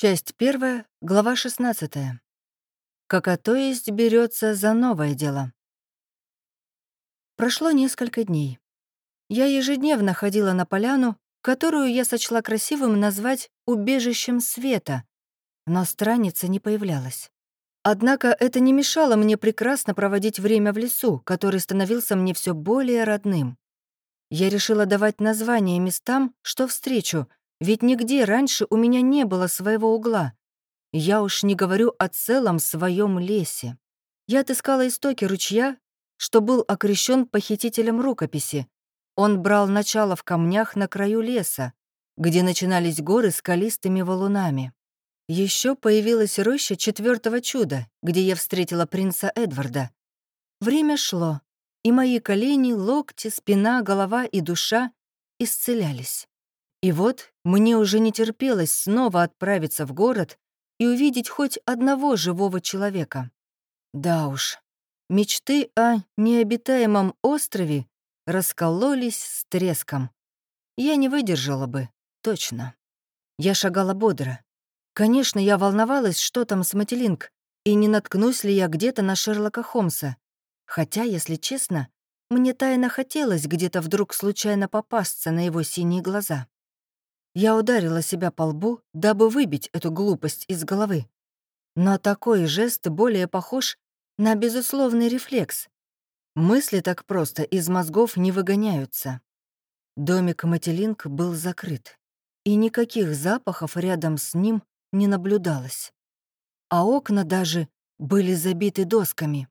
Часть первая, глава 16. Какотоесть берется за новое дело. Прошло несколько дней. Я ежедневно ходила на поляну, которую я сочла красивым назвать «убежищем света», но странница не появлялась. Однако это не мешало мне прекрасно проводить время в лесу, который становился мне все более родным. Я решила давать названия местам, что встречу, ведь нигде раньше у меня не было своего угла. Я уж не говорю о целом своем лесе. Я отыскала истоки ручья, что был окрещен похитителем рукописи. Он брал начало в камнях на краю леса, где начинались горы скалистыми валунами. Еще появилась роща четвертого чуда, где я встретила принца Эдварда. Время шло, и мои колени, локти, спина, голова и душа исцелялись. И вот мне уже не терпелось снова отправиться в город и увидеть хоть одного живого человека. Да уж, мечты о необитаемом острове раскололись с треском. Я не выдержала бы, точно. Я шагала бодро. Конечно, я волновалась, что там с Мателинг, и не наткнусь ли я где-то на Шерлока Холмса. Хотя, если честно, мне тайно хотелось где-то вдруг случайно попасться на его синие глаза. Я ударила себя по лбу, дабы выбить эту глупость из головы. Но такой жест более похож на безусловный рефлекс. Мысли так просто из мозгов не выгоняются. Домик Мателинг был закрыт, и никаких запахов рядом с ним не наблюдалось. А окна даже были забиты досками.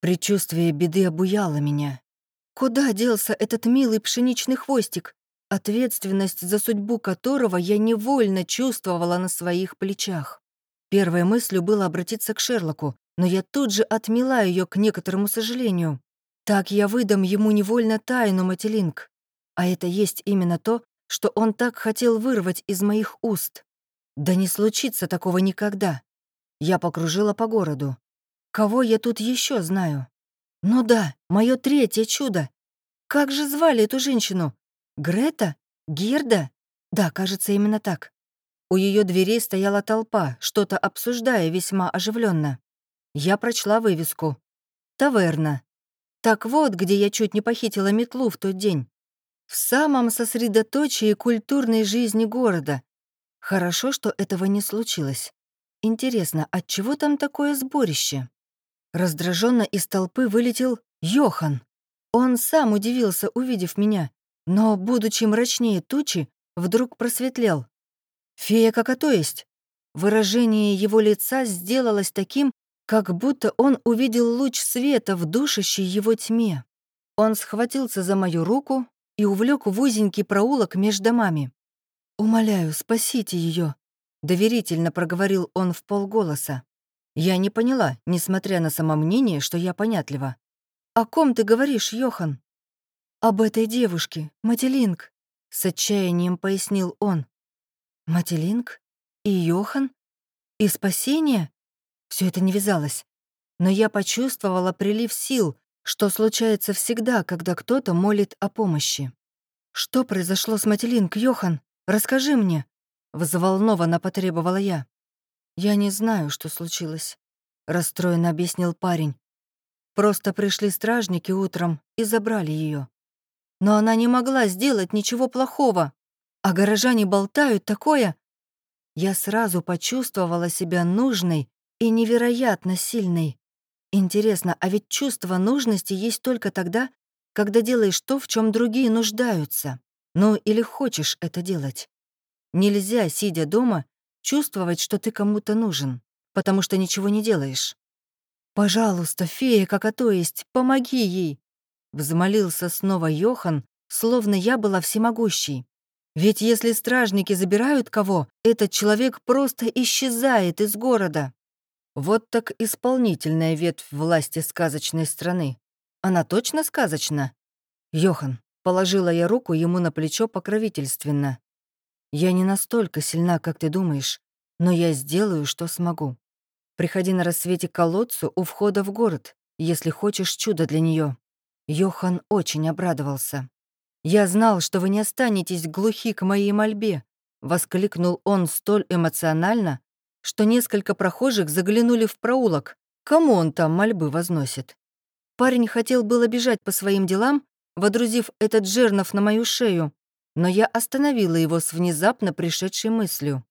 Предчувствие беды обуяло меня. Куда делся этот милый пшеничный хвостик? Ответственность за судьбу которого я невольно чувствовала на своих плечах. Первой мыслью было обратиться к Шерлоку, но я тут же отмела ее к некоторому сожалению. Так я выдам ему невольно тайну Мателинг. А это есть именно то, что он так хотел вырвать из моих уст. Да не случится такого никогда. Я покружила по городу. Кого я тут еще знаю? Ну да, мое третье чудо. Как же звали эту женщину? Грета? Герда? Да, кажется, именно так. У ее дверей стояла толпа, что-то обсуждая весьма оживленно. Я прочла вывеску. «Таверна». Так вот, где я чуть не похитила метлу в тот день. В самом сосредоточии культурной жизни города. Хорошо, что этого не случилось. Интересно, от чего там такое сборище? Раздраженно из толпы вылетел Йохан. Он сам удивился, увидев меня но, будучи мрачнее тучи, вдруг просветлел. «Фея как то есть?» Выражение его лица сделалось таким, как будто он увидел луч света в душащей его тьме. Он схватился за мою руку и увлек в узенький проулок между домами. «Умоляю, спасите ее, доверительно проговорил он в полголоса. Я не поняла, несмотря на самомнение, что я понятлива. «О ком ты говоришь, Йохан?» «Об этой девушке, Мателинг», — с отчаянием пояснил он. «Мателинг? И Йохан? И спасение?» Все это не вязалось. Но я почувствовала прилив сил, что случается всегда, когда кто-то молит о помощи. «Что произошло с Мателинг, Йохан? Расскажи мне!» Взволнованно потребовала я. «Я не знаю, что случилось», — расстроенно объяснил парень. «Просто пришли стражники утром и забрали ее. Но она не могла сделать ничего плохого. А горожане болтают такое. Я сразу почувствовала себя нужной и невероятно сильной. Интересно, а ведь чувство нужности есть только тогда, когда делаешь то, в чем другие нуждаются. Ну, или хочешь это делать. Нельзя, сидя дома, чувствовать, что ты кому-то нужен, потому что ничего не делаешь. «Пожалуйста, фея, как то есть, помоги ей!» Взмолился снова Йохан, словно я была всемогущей. Ведь если стражники забирают кого, этот человек просто исчезает из города. Вот так исполнительная ветвь власти сказочной страны. Она точно сказочна? Йохан, положила я руку ему на плечо покровительственно. Я не настолько сильна, как ты думаешь, но я сделаю, что смогу. Приходи на рассвете к колодцу у входа в город, если хочешь чудо для нее. Йохан очень обрадовался. «Я знал, что вы не останетесь глухи к моей мольбе. — воскликнул он столь эмоционально, что несколько прохожих заглянули в проулок. Кому он там мольбы возносит? Парень хотел было бежать по своим делам, водрузив этот жернов на мою шею, но я остановила его с внезапно пришедшей мыслью.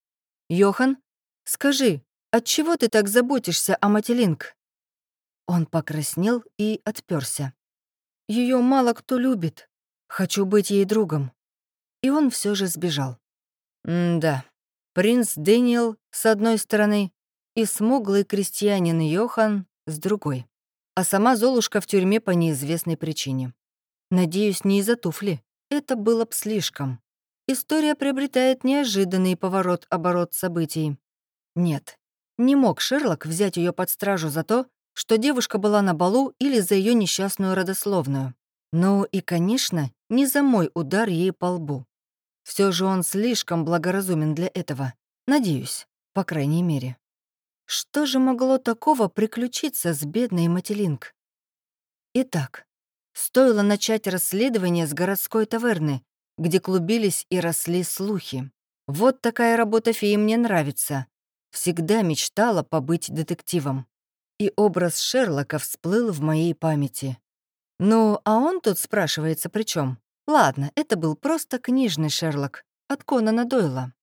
«Йохан, скажи, отчего ты так заботишься о Мателинг?» Он покраснел и отперся. Ее мало кто любит. Хочу быть ей другом». И он все же сбежал. М-да, принц Дэниел с одной стороны и смуглый крестьянин Йохан с другой. А сама Золушка в тюрьме по неизвестной причине. Надеюсь, не из-за туфли. Это было б слишком. История приобретает неожиданный поворот-оборот событий. Нет, не мог Шерлок взять ее под стражу за то, что девушка была на балу или за ее несчастную родословную. Ну и, конечно, не за мой удар ей по лбу. Все же он слишком благоразумен для этого. Надеюсь, по крайней мере. Что же могло такого приключиться с бедной Мателинг? Итак, Стоило начать расследование с городской таверны, где клубились и росли слухи. Вот такая работа феи мне нравится. Всегда мечтала побыть детективом. И образ Шерлока всплыл в моей памяти. Ну, а он тут спрашивается при чем? Ладно, это был просто книжный Шерлок от Конана Дойла.